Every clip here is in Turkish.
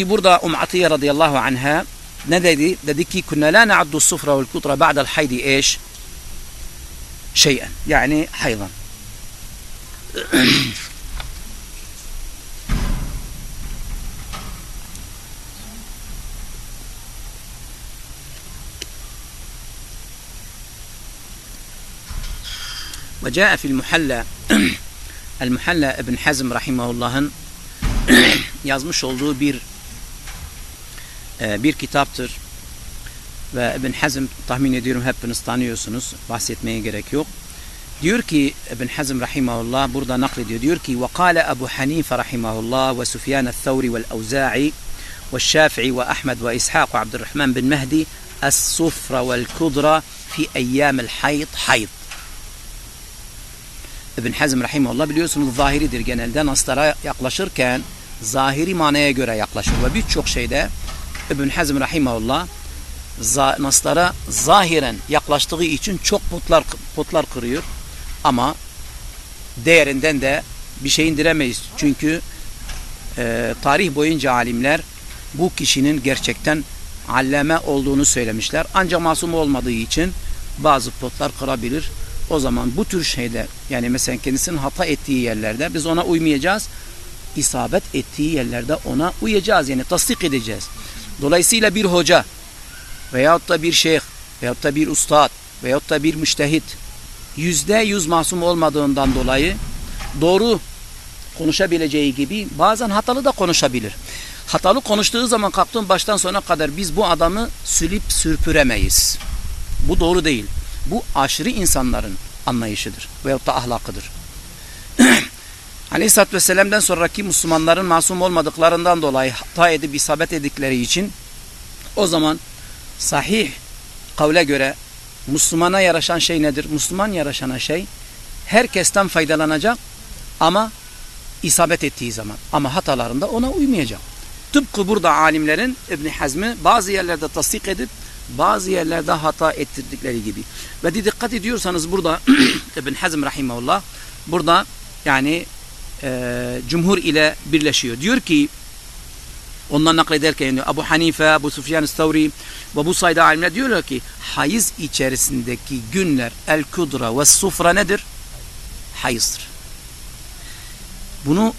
أختي بردة أم عطية رضي الله عنها. نددي دديكي كنا لا نعد الصفرة والكترة بعد الحيض إيش؟ شيئا يعني حيضا. وجاء في المحلى المحلى ابن حزم Hazm rahimahullah yazmış olduğu bir bir kitaptır. Ve İbn Hazm tahmin ediyorum hepiniz tanıyorsunuz. Bahsetmeye gerek yok. Diyor ki İbn Hazm rahimahullah burada naklediyor. Diyor ki وقال أبو حنيفة رحمه الله وسفيان الثوري والأوزاعي والشافعي وأحمد وإسحاق وعبد الرحمن بن مهدي الصفر والكدرة في أيام الحيض حيض İbn Hazm rahimahullah biliyorsunuz zahiridir genelde naslara yaklaşırken zahiri manaya göre yaklaşır ve birçok şeyde İbn Hazm rahimahullah naslara zahiren yaklaştığı için çok putlar putlar kırıyor ama değerinden de bir şey indiremeyiz çünkü e, tarih boyunca alimler bu kişinin gerçekten allame olduğunu söylemişler ancak masum olmadığı için bazı putlar kırabilir o zaman bu tür şeyler yani mesela kendisinin hata ettiği yerlerde biz ona uymayacağız. isabet ettiği yerlerde ona uyacağız. Yani tasdik edeceğiz. Dolayısıyla bir hoca veyahut da bir şeyh veyahut da bir ustad veyahut da bir müştehit yüzde yüz masum olmadığından dolayı doğru konuşabileceği gibi bazen hatalı da konuşabilir. Hatalı konuştuğu zaman kalktığın baştan sona kadar biz bu adamı sülüp sürpüremeyiz. Bu doğru değil. Bu aşırı insanların anlayışıdır veyahut da ahlakıdır. Aleyhisselatü Vesselam'dan sonraki Müslümanların masum olmadıklarından dolayı hata edip isabet edikleri için o zaman sahih kavle göre Müslümana yaraşan şey nedir? Müslüman yaraşan şey herkesten faydalanacak ama isabet ettiği zaman ama hatalarında ona uymayacak. Tıpkı burada alimlerin İbn Hazm'i bazı yerlerde tasdik edip bazı yerlerde hata ettirdikleri gibi. Ve dikkat ediyorsanız burada İbn Hazm rahimahullah burada yani e, cumhur ile birleşiyor. Diyor ki ondan naklederken yani Abu Hanife, Abu Sufyan Stavri ve bu sayıda alimler diyorlar ki hayız içerisindeki günler el kudra ve sufra nedir? Hayızdır. Bunu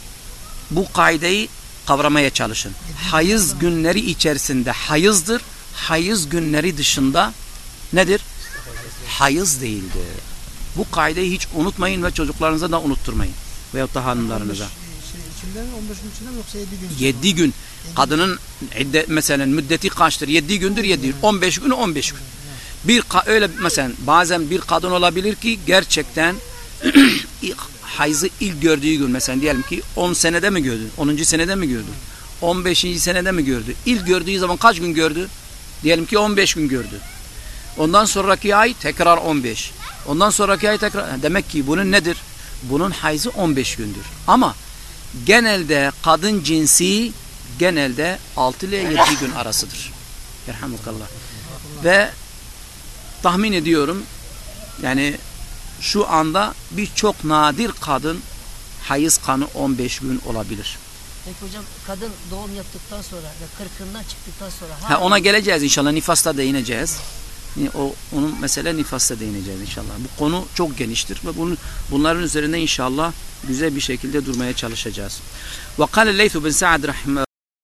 bu kaideyi kavramaya çalışın. Hayız günleri içerisinde hayızdır hayız günleri dışında nedir? Hayız değildir. Bu kaideyi hiç unutmayın ve çocuklarınıza da unutturmayın. Veyahut da hanımlarınıza. 7 gün. Kadının iddet, mesela müddeti kaçtır? 7 gündür 7 gün. 15 gün 15 gün. Bir öyle mesela bazen bir kadın olabilir ki gerçekten hayızı ilk gördüğü gün mesela diyelim ki 10 senede mi gördü? 10. senede mi gördü? 15. senede mi gördü? İlk gördüğü zaman kaç gün gördü? Diyelim ki 15 gün gördü. Ondan sonraki ay tekrar 15. Ondan sonraki ay tekrar. Demek ki bunun nedir? Bunun hayzı 15 gündür. Ama genelde kadın cinsi genelde 6 ile 7 gün arasıdır. Yerhamukallah. Ve tahmin ediyorum yani şu anda birçok nadir kadın hayız kanı 15 gün olabilir. Peki hocam kadın doğum yaptıktan sonra ve kırkından çıktıktan sonra ha, ona geleceğiz inşallah nifasta değineceğiz. O onun mesele nifasta değineceğiz inşallah. Bu konu çok geniştir ve bunun bunların üzerinde inşallah güzel bir şekilde durmaya çalışacağız. Ve kâle Leyth bin Sa'd